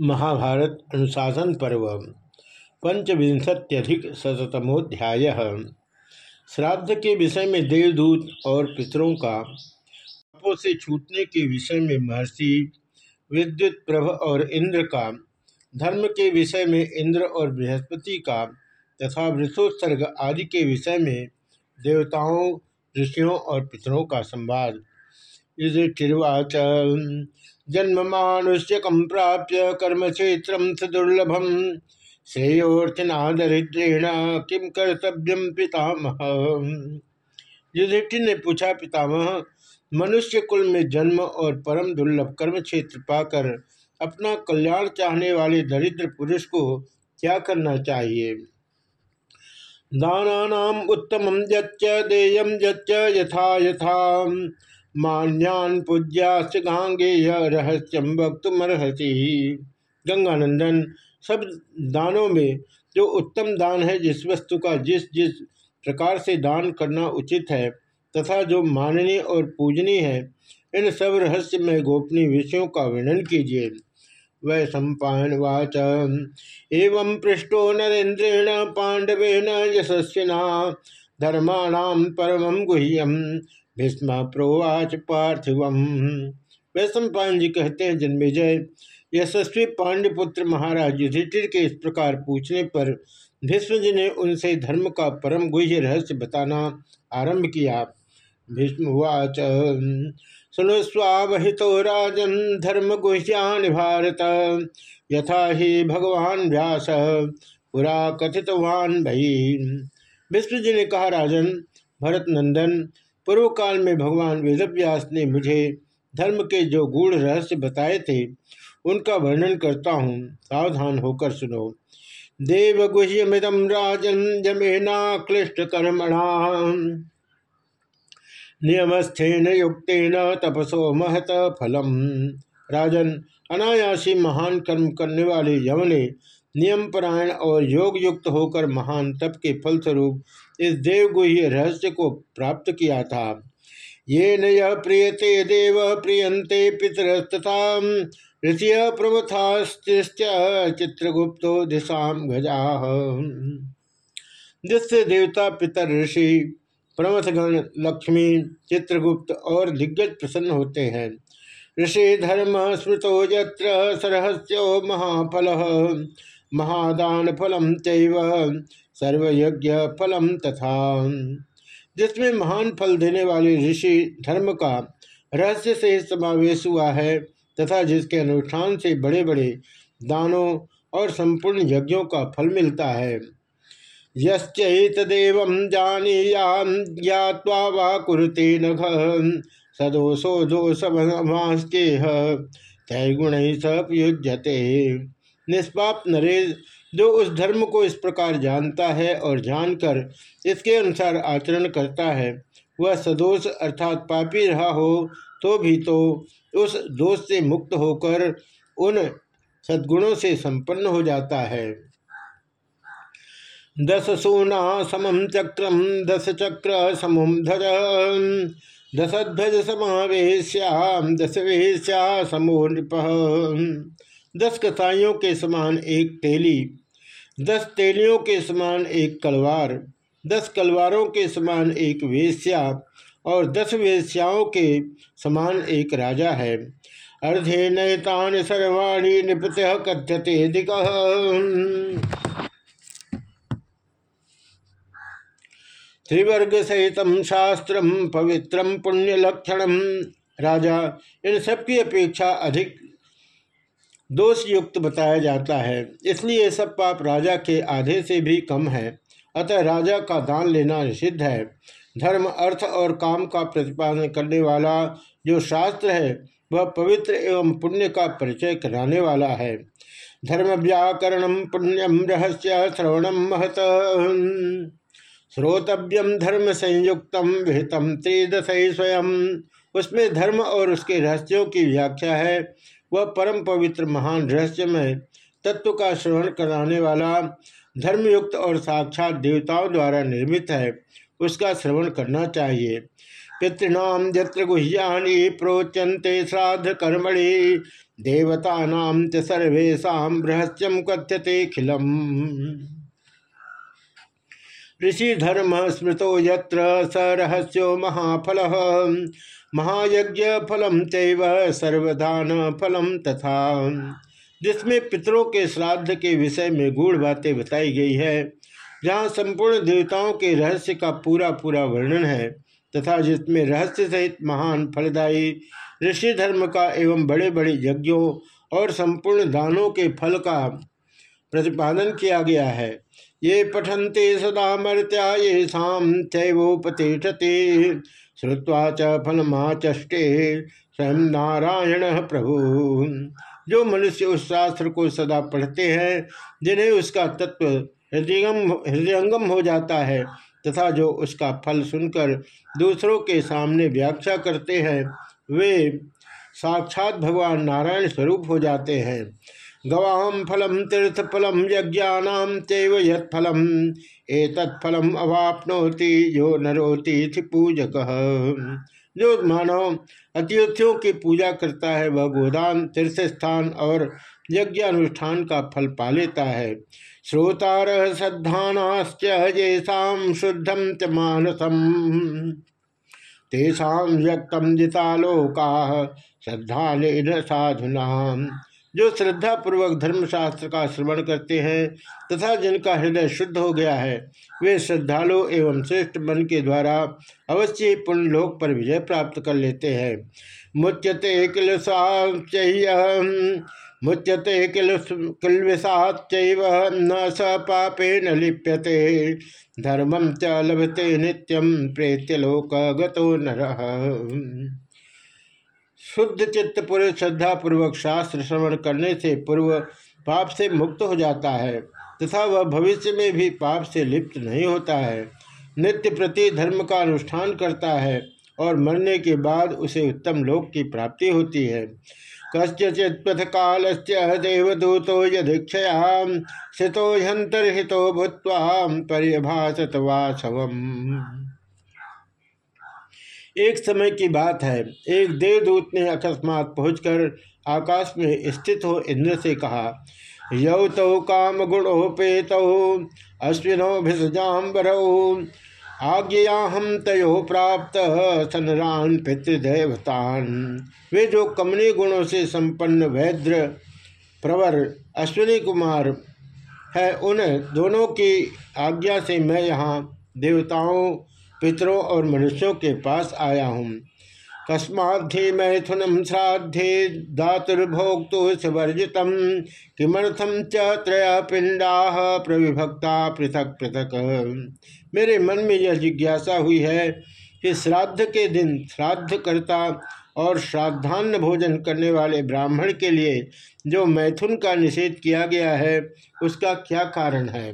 महाभारत अनुशासन पर्व, पंचविंशत्यधिक शतमोध्याय श्राद्ध के विषय में देवदूत और पितरों का, पापों से छूटने के विषय में महर्षि, विद्युत प्रभ और इंद्र का, धर्म के विषय में इंद्र और बृहस्पति का, तथा वृषोत्सर्ग आदि के विषय में देवताओं, ऋषियों और पितरों का संवाद। युधिष्ठिर्वाच जन्म मानुष्यकम प्राप्य कर्म क्षेत्र सुदुर्लभम श्रेयोर्थिना दरिद्रेण किम कर्तव्यम पितामह? युधिष्ठिर ने पूछा, पितामह, मनुष्य कुल में जन्म और परम दुर्लभ कर्म क्षेत्र पाकर अपना कल्याण चाहने वाले दरिद्र पुरुष को क्या करना चाहिए? दाना उत्तम यथा यथा। मान्यान पूज्यास्त गांगेय रहस्यम वक्तुमर्हसी गंगानंदन, सब दानों में जो उत्तम दान है, जिस वस्तु का जिस जिस प्रकार से दान करना उचित है, तथा जो माननीय और पूजनीय है, इन सब रहस्य में गोपनीय विषयों का वर्णन कीजिए। वै सम्पावाच एवं पृष्ठो नरेन्द्रेण पांडवेन यशस्विना धर्माणाम परम गुह्यम भीष्म प्रोवाच पार्थिवम। वैश्व जी कहते हैं जन्मेजय यशस्वी पांड्यपुत्र महाराज युधिष्ठिर के इस प्रकार पूछने पर भीष्म जी ने उनसे धर्म का परम गुह्य रहस्य बताना आरंभ किया। भीष्मवाच सुनुस्वावहितो राजन, धर्म गुह्यान भारत। यथा ही भगवान व्यास पुरा कथितवान भई विष्णु जी ने कहा, राजन भरत नंदन पूर्व काल में भगवान वेदव्यास ने मुझे धर्म के जो गूढ़ रहस्य बताए थे, उनका वर्णन करता हूँ। सावधान होकर सुनो। देवगुह्यमिदम राजन जमेना क्लिष्ट कर्मणा नियमस्थेन युक्तेन तपसो महत फलम। राजन, अनायासी महान कर्म करने वाले यव ने नियम परायण और योग युक्त होकर महान तप के फलस्वरूप इस देवगुह्य रहस्य को प्राप्त किया था। ये न प्रियते देव प्रियंते पितरस्तथा ऋषिय प्रमथाश्च चित्रगुप्तो दिशा गजा। जिससे देवता, पितर, ऋषि प्रमथगण लक्ष्मी, चित्रगुप्त और दिग्गज प्रसन्न होते हैं। ऋषि धर्म स्मृतो यत्र सरहस्यो महाफल महादान फलम चैव सर्वयज्ञ फलम तथा। जिसमें महान फल देने वाले ऋषि धर्म का रहस्य से समावेश हुआ है तथा जिसके अनुष्ठान से बड़े बड़े दानों और संपूर्ण यज्ञों का फल मिलता है। यश्चैतदेव जानीयाम ज्ञावा वा कुरुते नघ, सदोषो दोषमास्तेह तैगुण सपयुज्यते निष्पाप नरेश, जो उस धर्म को इस प्रकार जानता है और जानकर इसके अनुसार आचरण करता है, वह सदोष अर्थात पापी रहा हो तो भी तो उस दोष से मुक्त होकर उन सद्गुणों से संपन्न हो जाता है। दस सोना समम चक्रम दस चक्र समम ध्वज दशध्वज समावेश्याम दस वेश्या समो नृप। दस कसाइयों के समान एक तेली दस तेलियों के समान एक कलवार, दस कलवारों के समान एक वेश्या और दस वेश्याओं के समान एक राजा है। अर्धे नयतान सर्वाणी निपत कथ्यते दिक त्रिवर्ग सहित शास्त्र पवित्रम पुण्यलक्षण। राजा, इन सबकी अपेक्षा अधिक दोष युक्त बताया जाता है। इसलिए सब पाप राजा के आधे से भी कम है। अतः राजा का दान लेना निषिद्ध है। धर्म, अर्थ और काम का प्रतिपादन करने वाला जो शास्त्र है, वह पवित्र एवं पुण्य का परिचय कराने वाला है। धर्म व्याकरण पुण्यम रहस्य श्रवणम महत। श्रोतव्यम धर्म संयुक्त विहितम त्रिदश स्वयं। उसमें धर्म और उसके रहस्यों की व्याख्या है। वह परम पवित्र महान रहस्यमय तत्व का श्रवण कराने वाला धर्मयुक्त और साक्षात देवताओं द्वारा निर्मित है, उसका श्रवण करना चाहिए। पितृणाम जत्र गुह्यानि प्रोचन्ते श्राद्ध कर्मणि देवता च सर्वेशा रहस्यम कथ्यते खिलम। ऋषि धर्म स्मृतो यत्र स रहस्यो महाफल महायज्ञ फलम तेव सर्वधान फलम तथा। जिसमें पितरों के श्राद्ध के विषय में गूढ़ बातें बताई गई है, जहाँ संपूर्ण देवताओं के रहस्य का पूरा पूरा वर्णन है, तथा जिसमें रहस्य सहित महान फलदायी ऋषि धर्म का एवं बड़े बड़े यज्ञों और संपूर्ण दानों के फल का प्रतिपादन किया गया है। ये पठन्ते सदा मर्त्या ये शाम चैवोपतिष्ठते। श्रुवा च फलमाचष्टे स्वयं नारायण प्रभु। जो मनुष्य उस शास्त्र को सदा पढ़ते हैं, जिन्हें उसका तत्व हृदयंगम हृदयंगम हो जाता है, तथा जो उसका फल सुनकर दूसरों के सामने व्याख्या करते हैं, वे साक्षात भगवान नारायण स्वरूप हो जाते हैं। गवाम फलम तीर्थ फलम यज्ञानाम तेव यत्फलम। एतत्फलम अवापनोति जो नरोति पूजक जो मानव अतिथियों की पूजा करता है, वह गोदान तीर्थ स्थान और यज्ञ अनुष्ठान का फल पा लेता है। श्रोतार श्रद्धानाश्च शुद्धम च मानसम। तेषा व्यक्तम जितालोका श्रद्धा साधुना जो श्रद्धा पूर्वक धर्मशास्त्र का श्रवण करते हैं तथा जिनका हृदय शुद्ध हो गया है, वे श्रद्धालु एवं श्रेष्ठ मन के द्वारा अवश्य पुण्य लोक पर विजय प्राप्त कर लेते हैं। मुच्यते किल मुच्यते किल किलविषाच न स पापे न लिप्यते धर्मम च लभते नित्यम प्रेत्यलोक गतो नर। शुद्ध चित्त पुरुष श्रद्धा पूर्वक शास्त्र श्रवण करने से पूर्व पाप से मुक्त हो जाता है, तथा वह भविष्य में भी पाप से लिप्त नहीं होता है। नित्य प्रति धर्म का अनुष्ठान करता है और मरने के बाद उसे उत्तम लोक की प्राप्ति होती है। कस्यचित पथ काल देवदूतो यदीक्षया स्थितो हंतर्हितो भूत पर्यभाषत वासवम एक समय की बात है। एक देवदूत ने अकस्मात पहुंचकर आकाश में स्थित हो इंद्र से कहा, यौ तो काम गुणोपेत अश्विनो भिजाबरौ आज्ञया हम तयो प्राप्त सनरान पितृदेवतान। वे जो कमनी गुणों से संपन्न वैद्र, प्रवर, अश्विनी कुमार है, उन दोनों की आज्ञा से मैं यहाँ देवताओं पितरों और मनुष्यों के पास आया हूँ। कस्माधि मैथुनम श्राद्धे धातुर्भोक्तु सुवर्जित किमर्थम च पिंडा प्रविभक्ता पृथक पृथक। मेरे मन में यह जिज्ञासा हुई है कि श्राद्ध के दिन श्राद्ध करता और श्राद्धान्न भोजन करने वाले ब्राह्मण के लिए जो मैथुन का निषेध किया गया है, उसका क्या कारण है?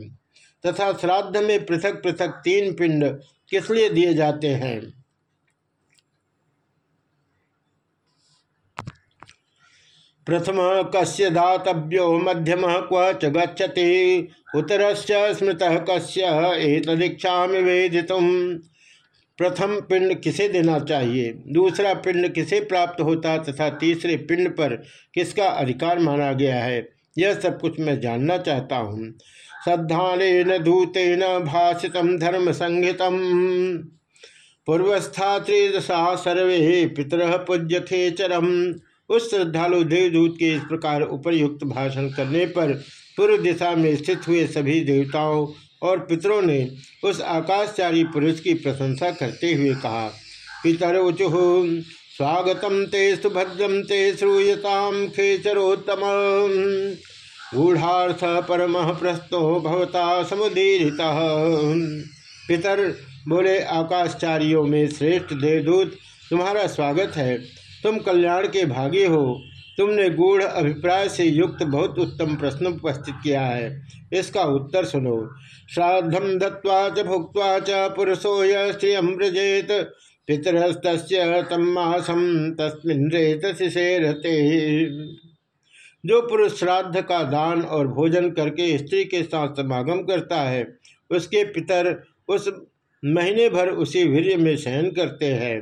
तथा श्राद्ध में पृथक पृथक तीन पिंड किस लिए दिए जाते हैं? प्रथम, कस्य दातव्यो मध्यम, क्व च गच्छति? उत्तरस्य स्मृत कस्य? एतदीक्षा वेदित। प्रथम पिंड किसे देना चाहिए? दूसरा पिंड किसे प्राप्त होता तथा तीसरे पिंड पर किसका अधिकार माना गया है? यह सब कुछ मैं जानना चाहता हूँ। श्रद्धान दूतेन भाषित धर्म संहित पूर्वस्था त्रिदशा सर्वे पितर पूज्य थे चरम उस श्रद्धालु देवदूत के इस प्रकार उपरयुक्त भाषण करने पर पूर्व दिशा में स्थित हुए सभी देवताओं और पितरों ने उस आकाशचारी पुरुष की प्रशंसा करते हुए कहा पितर उचु स्वागतम ते सुभद्रम ते श्रूयताम खेचरोत्तम गूढ़ार्थ परम प्रस्तो भवता समुदीरित। पितर बोले, आकाशचारियों में श्रेष्ठ देवदूत, तुम्हारा स्वागत है। तुम कल्याण के भागी हो। तुमने गूढ़ अभिप्राय से युक्त बहुत उत्तम प्रश्न उपस्थित किया है। इसका उत्तर सुनो। श्राद्धम दत्वा च भुक्वा च पुरुषो यम व्रजेत पितरस्त तमासम तस्मिन रेत रहते जो पुरुष श्राद्ध का दान और भोजन करके स्त्री के साथ समागम करता है, उसके पितर उस महीने भर उसी वीर्य में शयन करते हैं।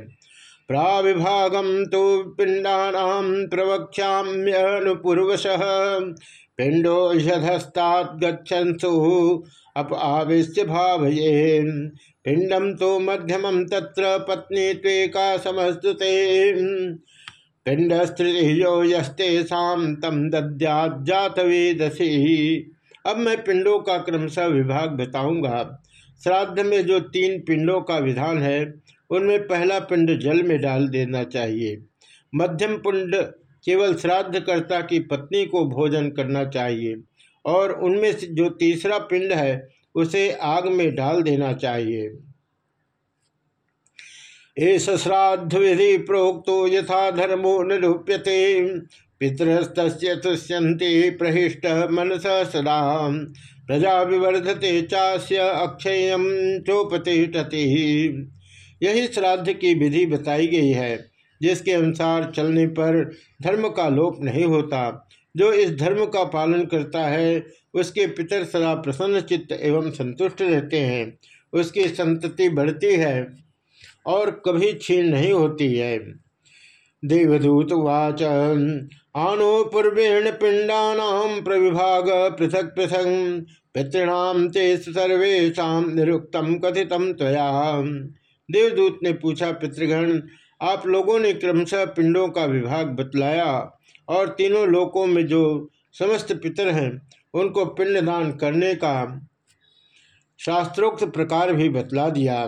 प्राविभागम तो पिंडा प्रवक्ष्याम्यनुपूर्वश पिंडो यधस्तात् गच्छन्सु अप आवेश्य भावये। पिंडम तो मध्यम तत्र पत्नी त्वेका समस्तुते। पिंड स्त्रियो यस्ते शाम तम वेदसी अब मैं पिंडों का क्रमशः विभाग बताऊँगा। श्राद्ध में जो तीन पिंडों का विधान है, उनमें पहला पिंड जल में डाल देना चाहिए। मध्यम पिंड केवल श्राद्धकर्ता की पत्नी को भोजन करना चाहिए और उनमें से जो तीसरा पिंड है, उसे आग में डाल देना चाहिए। एस श्राद्ध विधि प्रोक्तो यथा धर्मो निरूप्यते। पितरस्त तुष्यंति प्रहिष्ट मनस सदा। प्रजा विवर्धते चास्य अक्षय चोपतिष्ठति। यही श्राद्ध की विधि बताई गई है, जिसके अनुसार चलने पर धर्म का लोप नहीं होता। जो इस धर्म का पालन करता है, उसके पितर सदा प्रसन्न चित्त एवं संतुष्ट रहते हैं। उसकी संतति बढ़ती है। और कभी छीन नहीं होती है। देवदूत वाच, आनो पूर्वेण पिंडा प्रविभाग पृथक पृथक पितृणाम ते सर्वेशा निरुक्तम कथितम त्वया। देवदूत ने पूछा, पितृगण, आप लोगों ने क्रमशः पिंडों का विभाग बतलाया और तीनों लोकों में जो समस्त पितर हैं, उनको पिंडदान करने का शास्त्रोक्त प्रकार भी बतला दिया।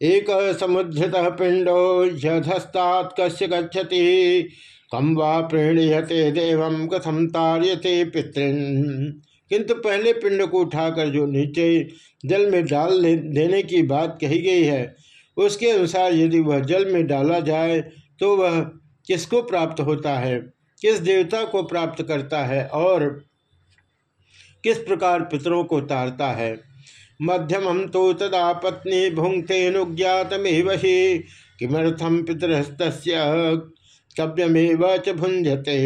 एक समुद्रत पिंडो यधस्तात कश्य गच्छति? कम वा प्रेणीयते देव? कथम तार्यते पितृन? किंतु पहले पिंड को उठाकर जो नीचे जल में डाल देने की बात कही गई है, उसके अनुसार यदि वह जल में डाला जाए तो वह किसको प्राप्त होता है? किस देवता को प्राप्त करता है? और किस प्रकार पितरों को तारता है? मध्यम तो तदा पत्नी भुंगते ही किमर्थम पितरस्त कव्यमेव च भुंजते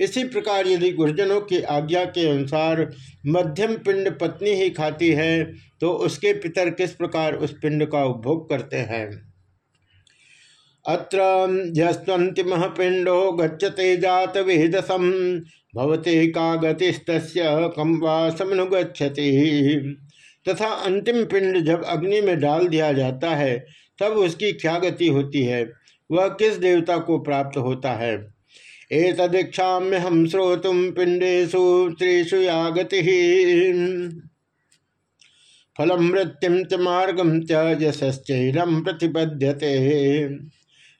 इसी प्रकार यदि गुरुजनों की आज्ञा के अनुसार मध्यम पिंड पत्नी ही खाती है तो उसके पितर किस प्रकार उस पिंड का उपभोग करते हैं? अत्र यस्वंतिम पिंडो गच्छते जात भवते का गतिस्त कम समनुगछति तथा अंतिम पिंड जब अग्नि में डाल दिया जाता है, तब उसकी क्या गति होती है? वह किस देवता को प्राप्त होता है? एक दीक्षा में हम श्रोतुम पिंडेशु त्रिशु या गति फलम मृत्युम च मार्गम च यशश्चरम प्रतिपद्यते।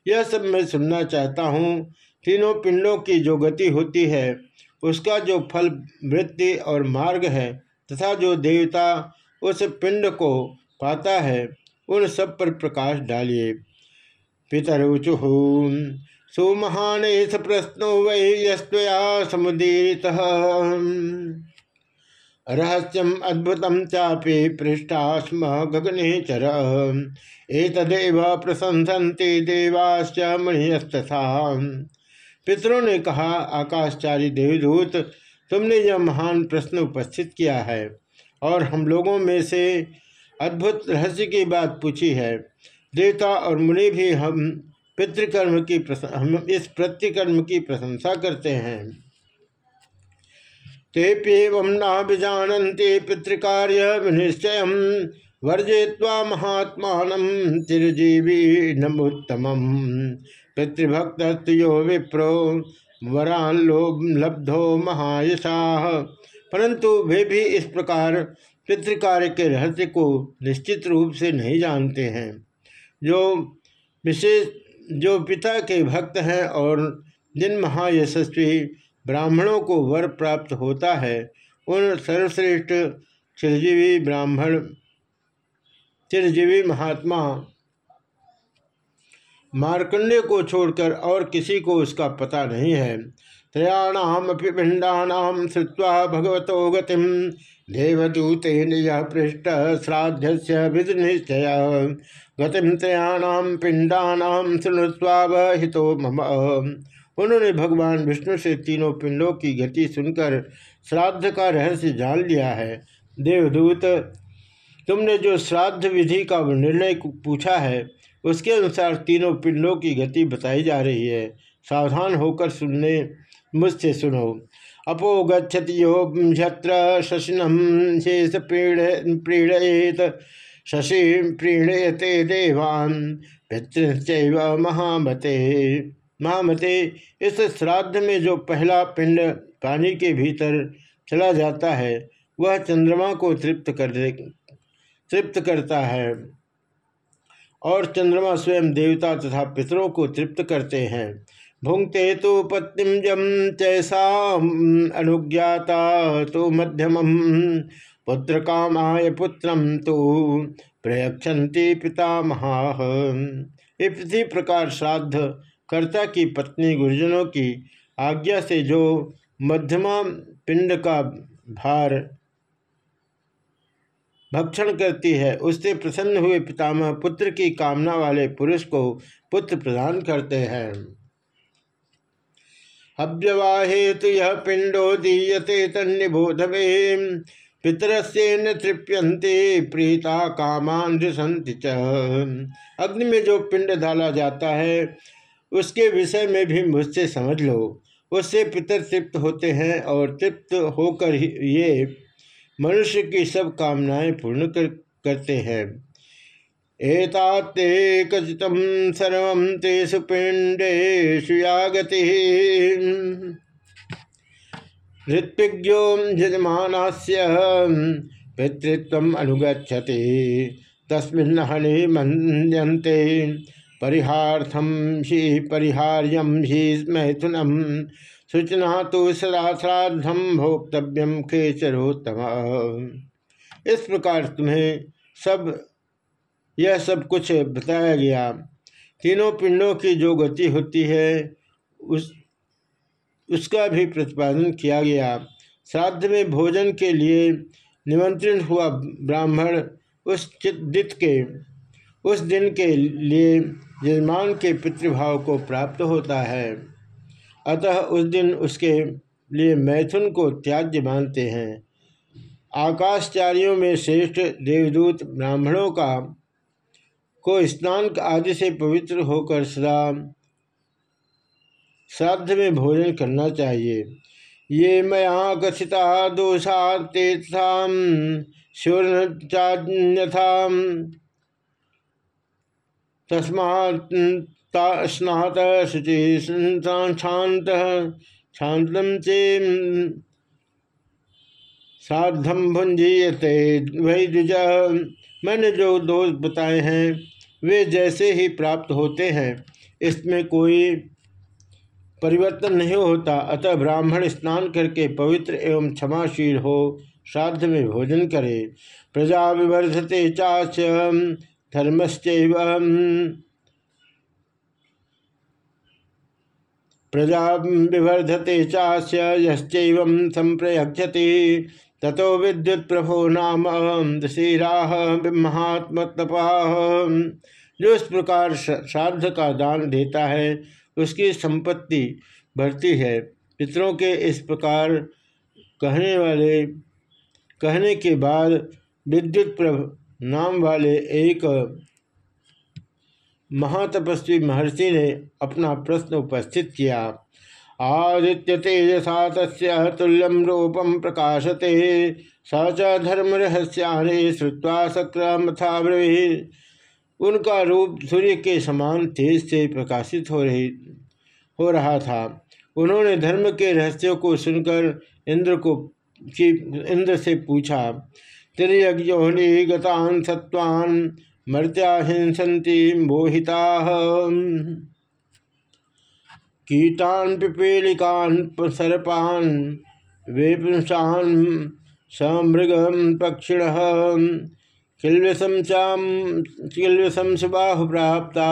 यह सब मैं सुनना चाहता हूँ। तीनों पिंडों की जो गति होती है, उसका जो फल, वृत्ति और मार्ग है, तथा जो देवता उस पिंड को पाता है, उन सब पर प्रकाश डालिए। पितरुचु सुमहान इस प्रश्नो वै यस्तया समुदीरित। रहस्यम अद्भुतम चापे पृष्ठा स्म गगने चर। एतदेव प्रशंसन्ति देवाश्च मणियस्तथा। पितरों ने कहा, आकाशचारी देवदूत, तुमने यह महान प्रश्न उपस्थित किया है। और हम लोगों में से अद्भुत रहस्य की बात पूछी है। देवता और मुनि भी हम पितृकर्म की हम इस प्रतिकर्म की प्रशंसा करते हैं। तेप्यव न जानते पितृकार्य विनिश्चय वर्जय्वा महात्मा चिरजीवी नमोत्तम। पितृभक्त यो विप्रो वरान लोभ लब्धो महायशा। परंतु वे भी इस प्रकार पितृकार्य के रहस्य को निश्चित रूप से नहीं जानते हैं। जो विशेष, जो पिता के भक्त हैं और जिन महायशस्वी ब्राह्मणों को वर प्राप्त होता है, उन सर्वश्रेष्ठ चिरजीवी ब्राह्मण, चिरजीवी महात्मा मार्कंडे को छोड़कर और किसी को उसका पता नहीं है। त्रयाणाम पिंडानाम श्रुवा भगवतो गतिम। देवदूतेन यह पृष्ठ श्राद्ध से विधि निश्चय गतिम त्रयाणाम पिंडानाम सुनुस्वाव हितो मम। उन्होंने भगवान विष्णु से तीनों पिंडों की गति सुनकर श्राद्ध का रहस्य जान लिया है। देवदूत, तुमने जो श्राद्ध विधि का निर्णय पूछा है, उसके अनुसार तीनों पिंडों की गति बताई जा रही है। सावधान होकर सुनने, मुझसे सुनो। अपो गच्छति योत्र शशिनम शेष प्रीड़ेत शशि प्रीणयते देवान पितृश्चैव महामते। महामते, इस श्राद्ध में जो पहला पिंड पानी के भीतर चला जाता है, वह चंद्रमा को तृप्त कर दे, तृप्त करता है। और चंद्रमा स्वयं देवता तथा पितरों को तृप्त करते हैं। भुंगते तो पत्नी जम चैसा अनुज्ञाता तो मध्यम पुत्र कामाय पुत्रम तो प्रयक्षति पिता इसी प्रकार श्राद्ध कर्ता की पत्नी गुरुजनों की आज्ञा से जो मध्यमा पिंड का भार भक्षण करती है, उससे प्रसन्न हुए पितामह पुत्र की कामना वाले पुरुष को पुत्र प्रदान करते हैं। अव्यवाहेतु यह पिंडो दीयते तन्निबोधवे। पितरस्येन तृप्यंते प्रीता कामान च। अग्नि में जो पिंड डाला जाता है उसके विषय में भी मुझसे समझ लो। उससे पितर तृप्त होते हैं और तृप्त होकर ये मनुष्य की सब कामनाएँ पूर्ण कर, करते हैं। एताते कथितम सर्व तेषु पिंडेशु यागति। ऋत्विज्ञो यजमान पितृत्व अनुगछति तस्मिन् हनि परिहार्थम ही परिहार्यम ही मैथुनम सूचना तो सदा श्राद्धम भोक्तव्यम खेचरोत्तम। इस प्रकार तुम्हें सब यह सब कुछ बताया गया। तीनों पिंडों की जो गति होती है, उस, उसका भी प्रतिपादन किया गया। श्राद्ध में भोजन के लिए निमंत्रण हुआ ब्राह्मण उस चित के, उस दिन के लिए यजमान के पितृभाव को प्राप्त होता है। अतः उस दिन उसके लिए मैथुन को त्याज्य मानते हैं। आकाशचारियों में श्रेष्ठ देवदूत ब्राह्मणों का को स्नान आदि से पवित्र होकर सदा श्राद्ध में भोजन करना चाहिए। ये मया कथिता दोषा तेथाम शूर्णचान्यथा स्नात शुचि शांत शांतम चे साधम भुंजीयते वही द्विज मैंने जो दोष बताए हैं वे जैसे ही प्राप्त होते हैं, इसमें कोई परिवर्तन नहीं होता। अतः ब्राह्मण स्नान करके पवित्र एवं क्षमाशील हो, श्राद्ध में भोजन करे। प्रजा विवर्धते चाच धर्मश्च प्रजा विवर्धते चास्य यश्चैव संप्रयक्षति ततो विद्युत प्रभो नाम दशीरा महात्म तपा जो इस प्रकार श्राद्ध का दान देता है, उसकी संपत्ति बढ़ती है। पितरों के इस प्रकार कहने वाले, कहने के बाद विद्युत प्रभ नाम वाले एक महातपस्वी महर्षि ने अपना प्रश्न उपस्थित किया। आदित्य तेजसा तुल्यम रूपम प्रकाशते। स च धर्म रहस्यानि श्रुवा सक्र ब्रवी। उनका रूप सूर्य के समान तेज से प्रकाशित हो रही, हो रहा था। उन्होंने धर्म के रहस्यों को सुनकर इंद्र को की, इंद्र से पूछा, त्रियज्ञोनि गतान सत्वान मर्त्या हिंसती मोहिता। कीटान पिपीलिकान सर्पान वेपुंसान समृगम पक्षिण किलसम चाम किलसम सुबाहु प्राप्ता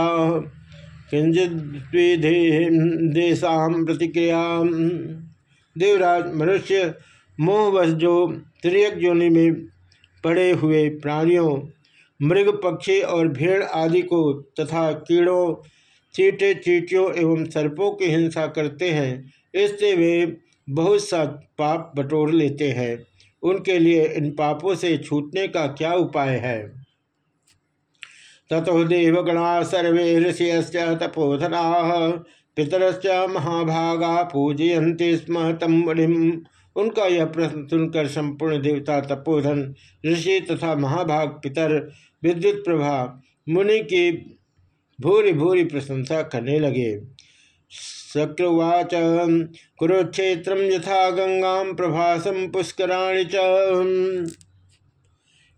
प्रतिक्रिया देवराज, मनुष्य, मोहवश जो त्रियक जोनि में पड़े हुए प्राणियों, मृग पक्षी और भेड़ आदि को तथा कीड़ों चीटे चीटियों एवं सर्पों की हिंसा करते हैं, इससे वे बहुत सा पाप बटोर लेते हैं। उनके लिए इन पापों से छूटने का क्या उपाय है? ततो देवगणा सर्वे ऋषियश्च तपोधना पितरश्च महाभागा पूजयन्ति स्म तम उनका यह प्रश्न सुनकर संपूर्ण देवता तपोधन, ऋषि तथा महाभाग पितर, विद्युत प्रभा, मुनि की भूरी भूरी प्रशंसा करने लगे। शक्रवाच कुरुक्षेत्र यथा गंगा प्रभासम पुष्कराणि च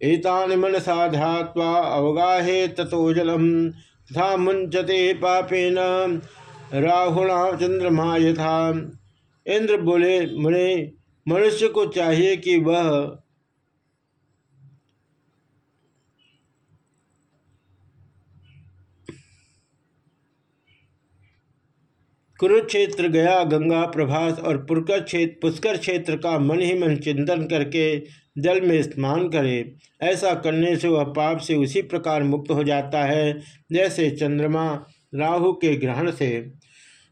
एतानि मनसा ध्यात्वा अवगाहे ततो जलम। तथा मुंचते पापेन राहुणा चंद्रमा यथा। इंद्र बोले, मुने, मनुष्य को चाहिए कि वह कुरुक्षेत्र गया, गंगा प्रभास और पुरकर क्षेत्र पुष्कर क्षेत्र का मन ही मन चिंतन करके जल में स्नान करे। ऐसा करने से वह पाप से उसी प्रकार मुक्त हो जाता है, जैसे चंद्रमा राहु के ग्रहण से।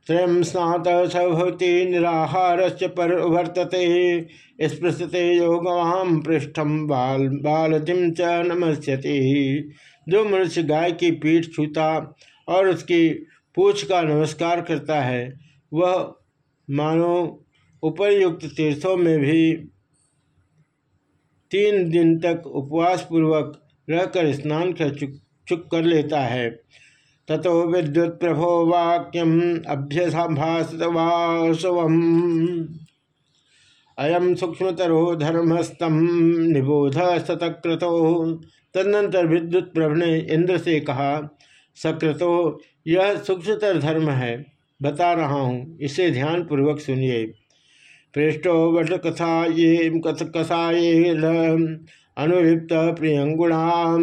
त्रयम स्नात सभवती निराहार पर वर्तते स्पृशते योगवाम पृष्ठम बाल बालतिम च नमस्यति। जो मनुष्य गाय की पीठ छूता और उसकी पूछ का नमस्कार करता है। वह मानो उपरयुक्त तीर्थों में भी तीन दिन तक उपवास पूर्वक रहकर स्नान कर चुक चुक कर लेता है। ततो विद्युत प्रभो वाक्यम अभ्यभाषवासव अयम सूक्ष्मतरो धर्मस्तम निबोध सतक्रतो। तदनंतर विद्युत प्रभ ने इंद्र से कहा सक्रतो यह सूक्ष्मतर धर्म है। बता रहा हूँ, इसे ध्यान पूर्वक सुनिए। पृष्ठो वट कथा ये कथ कसाये अनुलिप्त प्रियंगुणा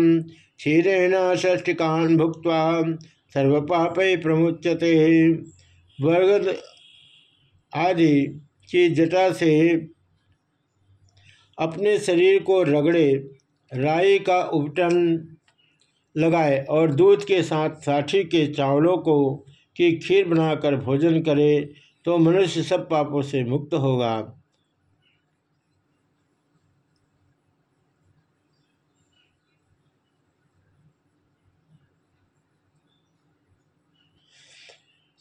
क्षीरेण षष्टिकान भुक्त सर्वपाप प्रमुचते वर्ग आदि की जटा से अपने शरीर को रगड़े, राई का उपटन लगाए और दूध के साथ साठी के चावलों को की खीर बनाकर भोजन करे तो मनुष्य सब पापों से मुक्त होगा।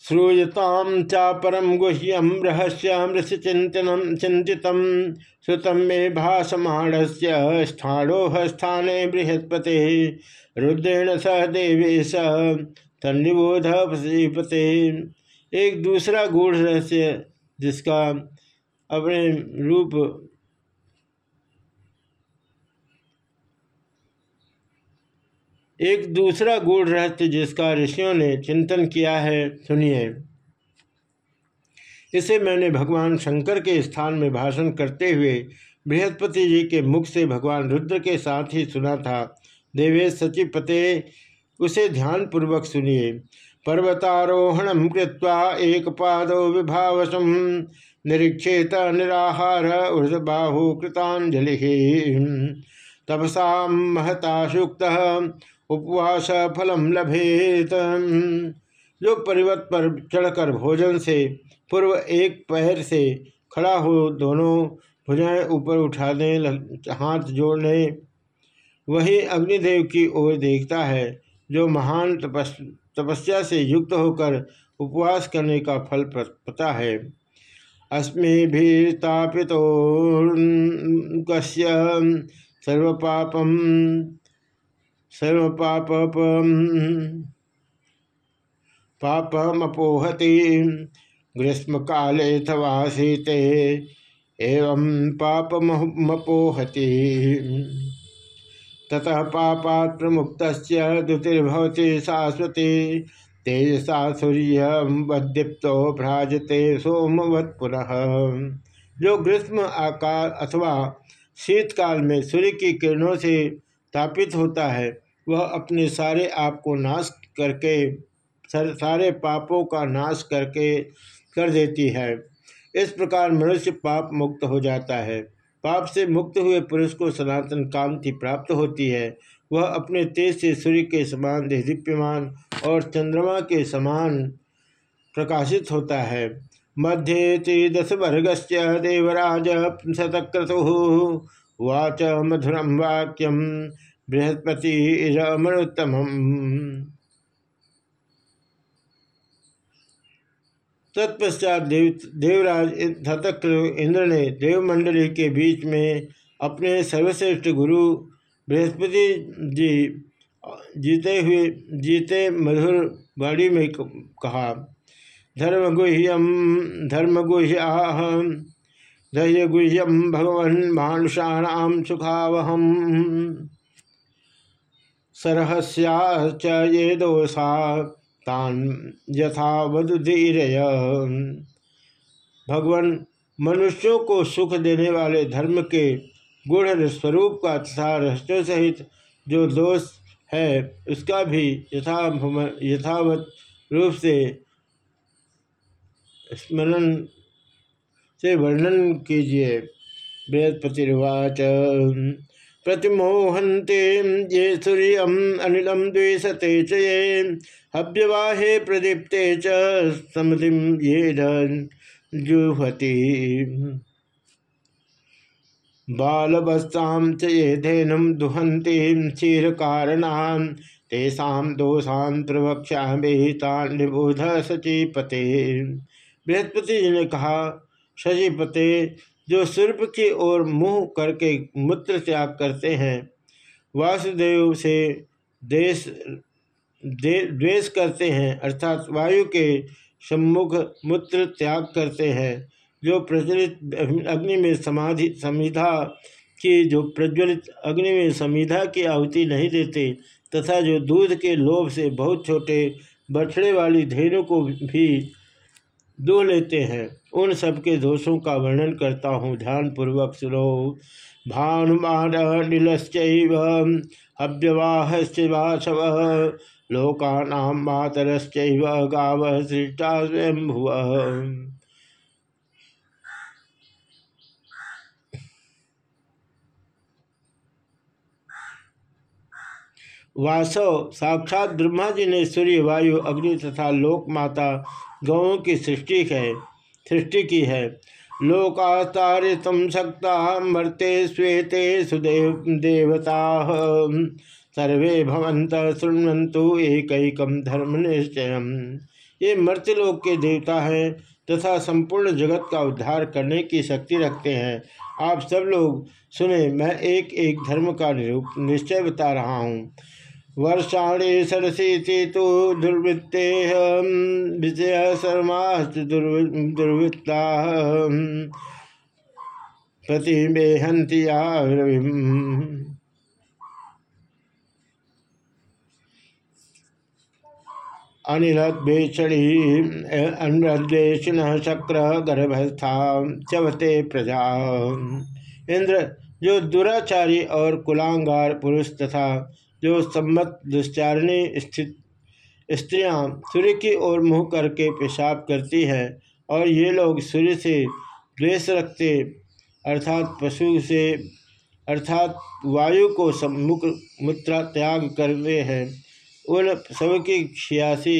श्रूयताम चापरम गुह्यम रहस्यम ऋषिचिंतनम चिंतित श्रुतम मे भाषमाण से स्थाणोह स्थाने बृहस्पति रुद्रेण स देवेश तन्निबोध पते एक दूसरा गूढ़ रहस्य जिसका अपने रूप एक दूसरा गूढ़ रहस्य जिसका ऋषियों ने चिंतन किया है, सुनिए। इसे मैंने भगवान शंकर के स्थान में भाषण करते हुए बृहस्पति जी के मुख से भगवान रुद्र के साथ ही सुना था। देवेश सचिव पते उसे ध्यान पूर्वक सुनिए। पर्वतारोहण कृत्वा एक पादो विभावसम निरीक्षेत निराहार ऊर्धबाहु कृतांजलि तपसा महता सुक्त उपवास फलम लभेत। जो पर्वत पर चढ़कर भोजन से पूर्व एक पैर से खड़ा हो दोनों भुजाएँ ऊपर उठाने हाथ जोड़ने, वही अग्निदेव की ओर देखता है, जो महान तपस्, तपस्या से युक्त होकर उपवास करने का फल पता है। अस्मि तापितो सर्वपापम सर्व पाप पापमपोहति ग्रीष्म काले थवा शीते एवं पापमपोहति। ततः पापात् प्रमुक्त द्युतिर्भवती शाश्वती, तेजसा सूर्य वदीप्तो भ्राजते सोमवत पुनः। जो ग्रीष्म आकार अथवा शीतकाल में सूर्य की किरणों से तापित होता है। वह अपने सारे आप को नाश करके, सारे पापों का नाश करके कर देती है। इस प्रकार मनुष्य पाप मुक्त हो जाता है। पाप से मुक्त हुए पुरुष को सनातन कांति प्राप्त होती है। वह अपने तेज से सूर्य के समान दीप्यमान और चंद्रमा के समान प्रकाशित होता है। मध्य दस वर्गस्य देवराज शतक्रतु वाच मधुरम वाक्यम बृहस्पति अमरोत्तम तत्पश्चात देव देवराज धतक इंद्र ने देवमंडली के बीच में अपने सर्वश्रेष्ठ गुरु बृहस्पति जी, जीते हुए जीते मधुर वाणी में कहा धर्मगुह्यम धर्मगुह्याह धैर्यगुह्यम भगवन मानुषाणाम सुखावहम। सरहस्या ये दोषा, तान यथा भगवान मनुष्यों को सुख देने वाले धर्म के गुण स्वरूप का तथा रहस्यों सहित जो दोष है, उसका भी यथा यथावत रूप से स्मरण से वर्णन कीजिए। बृहस्पतिर्वाच प्रतिमोहन्ते ये सूर्य अनिलम द्वेषते च हव्यवाहे प्रदीप्ते च समधिम ये जुहति बालवस्तां च ये धेनुम दुहन्ति क्षीरकारणां। तेषां दोषान् प्रवक्ष्यामि तान् निबोध सचीपते बृहस्पति जी ने कहा सचीपते जो सर्प की ओर मुँह करके मूत्र त्याग करते हैं। वासुदेव से देश दे, द्वेष करते हैं अर्थात वायु के सम्मुख मूत्र त्याग करते हैं जो प्रज्वलित अग्नि में समाधि समिधा की जो प्रज्वलित अग्नि में समिधा की आहुति नहीं देते तथा जो दूध के लोभ से बहुत छोटे बछड़े वाली धेनु को भी दो लेते हैं। उन सबके दोषों का वर्णन करता हूँ। ध्यानपूर्वक सुनो। भानुमान नीलश्चैव हव्यवाहश्चिवाशव लोकानाम मातरश्चैव गाव सृष्टा स्वयं भुव वासव, साक्षात ब्रह्मा जी ने सूर्य, वायु, अग्नि तथा लोक माता गौों की सृष्टि है, सृष्टि की है। लोकास्तारितम शक्ता मर्ते श्वेते सुदेव, देवता। सर्वे भवंत शुण्वंतु एक धर्म निश्चय ये मर्त्यलोक के देवता हैं तथा संपूर्ण जगत का उद्धार करने की शक्ति रखते हैं। आप सब लोग सुने, मैं एक एक धर्म का निरूप, निश्चय बता रहा हूँ। वर्षाणी सरसी तो दुर्वृत्ते विजय शर्मास्त दुर्वृत्ता प्रतिमेहंती अनिलद्वेषणी अन्वेषिण शक्र गर्भस्था चवते प्रजा। इंद्र जो दुराचारी और कुलांगार पुरुष तथा जो सम्मत दुश्चारणी स्थित स्त्रियाँ सूर्य की ओर मुँह करके पेशाब करती हैं और ये लोग सूर्य से द्वेष रखते, अर्थात पशु से अर्थात वायु को सम्मुख मूत्रा त्याग करते हैं। उन सबकी छियासी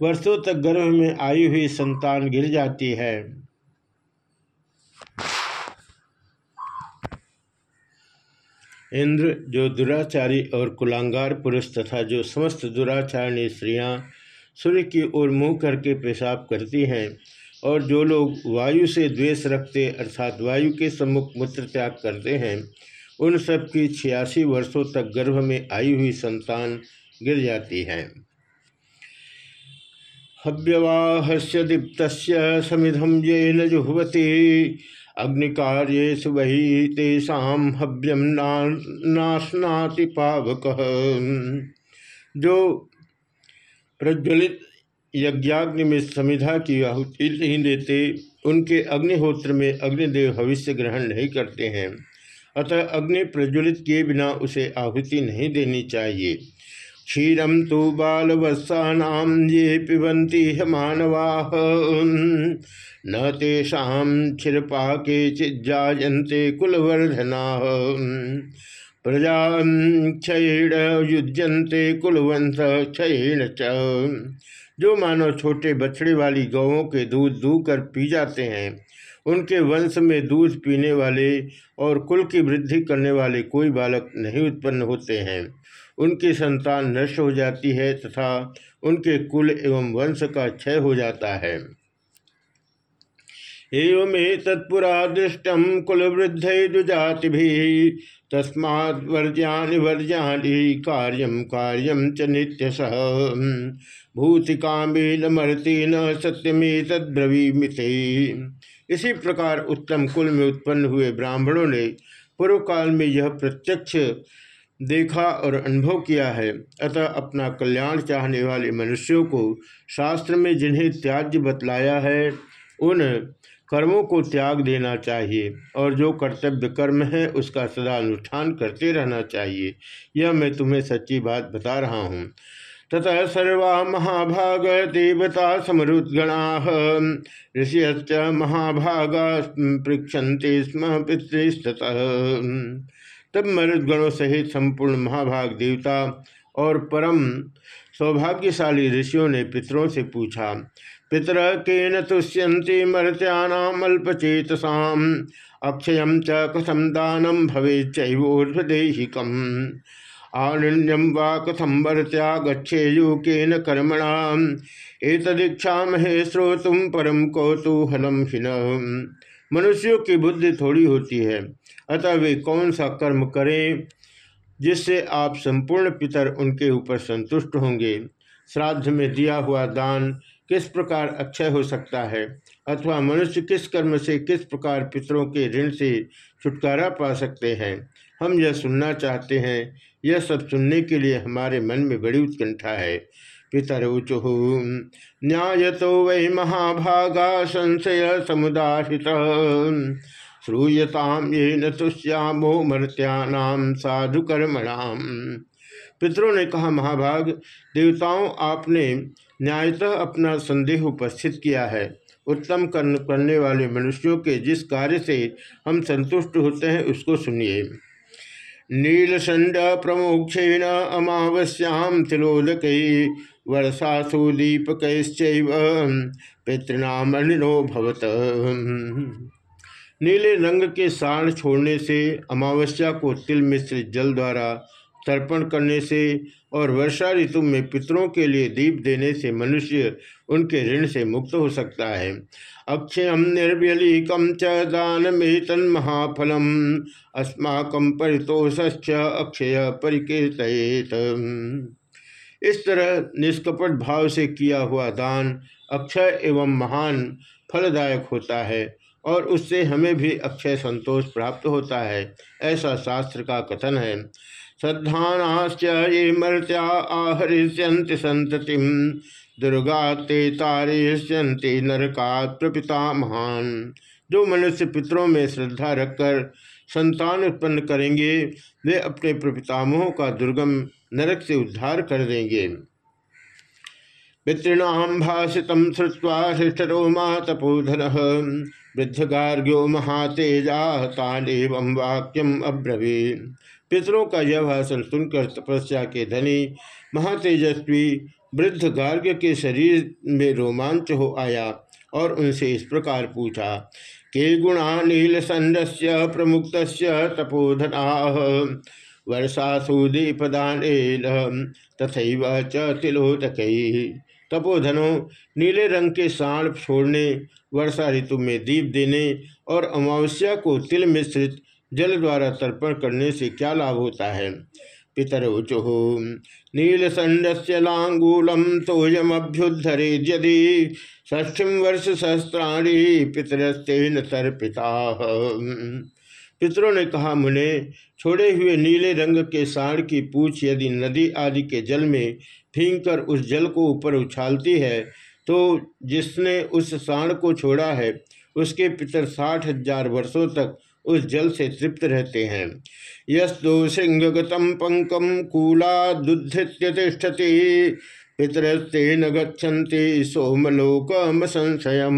वर्षों तक गर्भ में आई हुई संतान गिर जाती है। इंद्र, जो दुराचारी और कुलांगार पुरुष तथा जो समस्त दुराचारणी स्त्रियाँ सूर्य की ओर मुँह करके पेशाब करती हैं और जो लोग वायु से द्वेष रखते अर्थात वायु के सम्मुख मूत्र त्याग करते हैं, उन सब की छियासी वर्षों तक गर्भ में आई हुई संतान गिर जाती है। हव्यवाहस्य दीप्त समिधम ये न जुहवती। अग्निकार्येशु वही तेषा हव्यम नाशनाति पावक। जो प्रज्वलित यज्ञाग्नि में समिधा की आहुति नहीं देते, उनके अग्निहोत्र में अग्निदेव भविष्य ग्रहण नहीं करते हैं। अतः अग्नि प्रज्वलित किए बिना उसे आहुति नहीं देनी चाहिए। क्षीरम तो बालवत्सा ये पिबंती मानवा न तेषा क्षिपा के चिजायते कुलवर्धना। प्रजा क्षयण युजंते कुलवंश क्षयण च। जो मानव छोटे बछड़े वाली गौों के दूध दू कर पी जाते हैं, उनके वंश में दूध पीने वाले और कुल की वृद्धि करने वाले कोई बालक नहीं उत्पन्न होते हैं। उनकी संतान नष्ट हो जाती है तथा उनके कुल एवं वंश का क्षय हो जाता है। एवमे तत्पुरा दृष्टम कुल वृद्ध दुजाति भी तस्मात् वर्ज्यानि कार्यम कार्यम च नित्य सह भूतिकाम्बी न मरती न सत्यमी तद्रवीमिते इसी प्रकार उत्तम कुल में उत्पन्न हुए ब्राह्मणों ने पूर्व काल में यह प्रत्यक्ष देखा और अनुभव किया है। अतः अपना कल्याण चाहने वाले मनुष्यों को शास्त्र में जिन्हें त्याज्य बतलाया है, उन कर्मों को त्याग देना चाहिए और जो कर्तव्य कर्म है, उसका सदा अनुष्ठान करते रहना चाहिए। यह मैं तुम्हें सच्ची बात बता रहा हूँ। ततः सर्वा महाभाग देवता समरुद्गणा ऋषियश्च महाभागा पृक्षन्ते स्म पितृस्तः तब मरुद्गणों सहित संपूर्ण महाभाग देवता और परम सौभाग्यशाली ऋषियों ने पितरों से पूछा, पितर केन तुष्यंती मर्त्यानामल्पचेतसाम अक्षय च कथम दानम भवे आनन्यम वा कथम वर्त्या गच्छेयु केन कर्मणा? एतदीक्षा महे श्रोतुम परम कौतूहलम हिन मनुष्यों की बुद्धि थोड़ी होती है। अतः वे कौन सा कर्म करें, जिससे आप संपूर्ण पितर उनके ऊपर संतुष्ट होंगे? श्राद्ध में दिया हुआ दान किस प्रकार अक्षय हो सकता है? अथवा मनुष्य किस कर्म से किस प्रकार पितरों के ऋण से छुटकारा पा सकते हैं? हम यह सुनना चाहते हैं। यह सब सुनने के लिए हमारे मन में बड़ी उत्कंठा है। पितरुचु न्याय तो वै महाभागा संशय समुदारित श्रूयताम ये न तुष्यामो मर्त्यानाम साधु कर्मणाम पितरों ने कहा, महाभाग, देवताओं, आपने न्यायतः अपना संदेह उपस्थित किया है। उत्तम कर्म करने वाले मनुष्यों के जिस कार्य से हम संतुष्ट होते हैं, उसको सुनिए। नीलसंड प्रमोक्षेण अमावस्याम तिलोदक वर्षासु दीपकैश्चैव पितृनामनिनो भवत। नीले रंग के साण छोड़ने से, अमावस्या को तिल मिश्रित जल द्वारा तर्पण करने से और वर्षा ऋतु में पितरों के लिए दीप देने से मनुष्य उनके ऋण से मुक्त हो सकता है। अक्षय निर्व्यलीकम च तन महाफलम अस्माकम परितोष अक्षय परिकीर्त इस तरह निष्कपट भाव से किया हुआ दान अक्षय एवं महान फलदायक होता है। और उससे हमें भी अक्षय संतोष प्राप्त होता है। ऐसा शास्त्र का कथन है। श्रद्धानाश्च ये मर्त्या आहरिष्यंत संतति दुर्गा ते तारिष्यंति नरकात प्रपिता महान। जो मनुष्य पितरों में श्रद्धा रखकर संतान उत्पन्न करेंगे, वे अपने प्रपितामहों का दुर्गम नरक से उद्धार कर देंगे। पितृणाम भाषित श्रुवा हृष्टरो मा तपोधन वृद्ध गार्ग्यो महातेजा, तानेवं वाक्यम अब्रवी पितरों का यह भाषण सुनकर तपस्या के धनी महातेजस्वी वृद्ध गार्ग्य के शरीर में रोमांच हो आया और उनसे इस प्रकार पूछा, के गुणा नील संडस्य प्रमुक्त तपोधना वर्षासुदीपदान तथा च तपोधनों, नीले रंग के सांड छोड़ने वर्षा ऋतु में दीप देने और अमावस्या को तिल मिश्रित जल द्वारा तर्पण करने से क्या लाभ होता है? पितर उचुह नीलसंड से लांगूलम तोयमभ्युद्धरे यदि ष्ठीम वर्ष सहस्त्राणी पितरस्तेन तर्पिता। पितरों ने कहा, मुने, छोड़े हुए नीले रंग के साढ़ की पूछ यदि नदी आदि के जल में फींग कर उस जल को ऊपर उछालती है तो जिसने उस साण को छोड़ा है, उसके पितर साठ हज़ार वर्षों तक उस जल से तृप्त रहते हैं। यस्तु सिंहगतम पंकम कूला दुधित्यतिष्ठति पितरस्ते न गच्छन्ति सोमलोकम संशयम।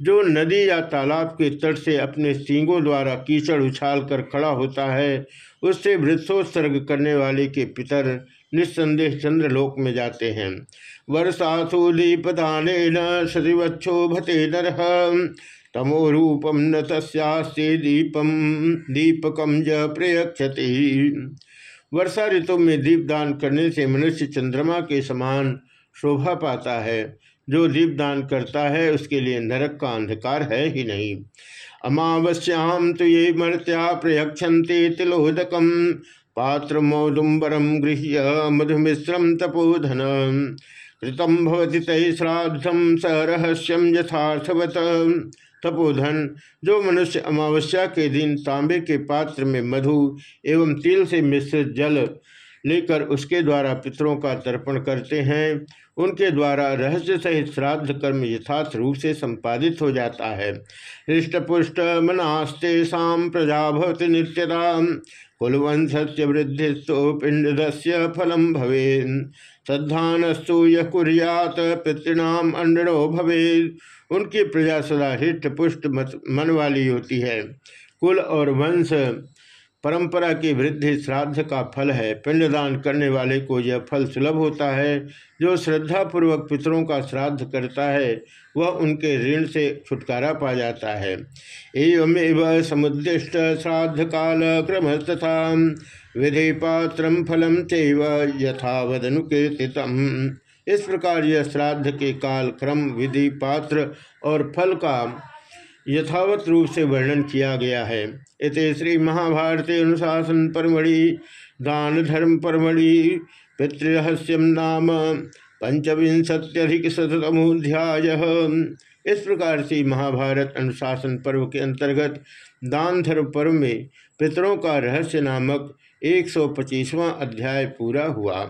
जो नदी या तालाब के तट से अपने सींगों द्वारा कीचड़ उछाल कर खड़ा होता है, उससे वृक्षोत्सर्ग करने वाले के पितर निस्संदेह चंद्रलोक में जाते हैं। वर्षासु दीपदान सदिवक्षोभते नर। तमो रूपम न तस्ते दीपम दीपकम ज प्रयक्षति वर्षा ऋतु में दीपदान करने से मनुष्य चंद्रमा के समान शोभा पाता है। जो दीपदान करता है, उसके लिए नरक का अंधकार है ही नहीं। अमावस्याम तो ये मर्त्या प्रयक्षते तिलोदकम। पात्र मौदुम्बरम गृह्य मधुमिश्रम तपोधन। कृतम भवती तय श्राद्धम स रहस्यम यथार्थवत। तपोधन, जो मनुष्य अमावस्या के दिन तांबे के पात्र में मधु एवं तिल से मिश्रित जल लेकर उसके द्वारा पितरों का तर्पण करते हैं। उनके द्वारा रहस्य सहित श्राद्ध कर्म यथार्थ रूप से संपादित हो जाता है। हृष्ट पुष्ट मनास्ते शाम प्रजा भवती नित्यता कुलवंश से वृद्धिस्तु पिंडस्य फलम भवे श्रद्धानस्तु यह कुरियात पितृणाम अंडो भवे उनकी प्रजा सदा हृष्ट पुष्ट मन वाली होती है। कुल और वंश परंपरा की वृद्धि श्राद्ध का फल है। पिंडदान करने वाले को यह फल सुलभ होता है। जो श्रद्धा पूर्वक पितरों का श्राद्ध करता है, वह उनके ऋण से छुटकारा पा जाता है। एवं समुदिष्ट श्राद्ध काल क्रम तथा विधि पात्र फलम तेव यथावदनुकीर्तित इस प्रकार यह श्राद्ध के काल क्रम विधि पात्र और फल का यथावत रूप से वर्णन किया गया है। इत श्री महाभारती अनुशासन परमढ़ि दान धर्म परमढ़ि पितृरहस्यम नाम पंचविंशत्यधिक शतमोध्याय इस प्रकार से महाभारत अनुशासन पर्व के अंतर्गत दान धर्म पर्व में पितरों का रहस्य नामक एक सौ अध्याय पूरा हुआ।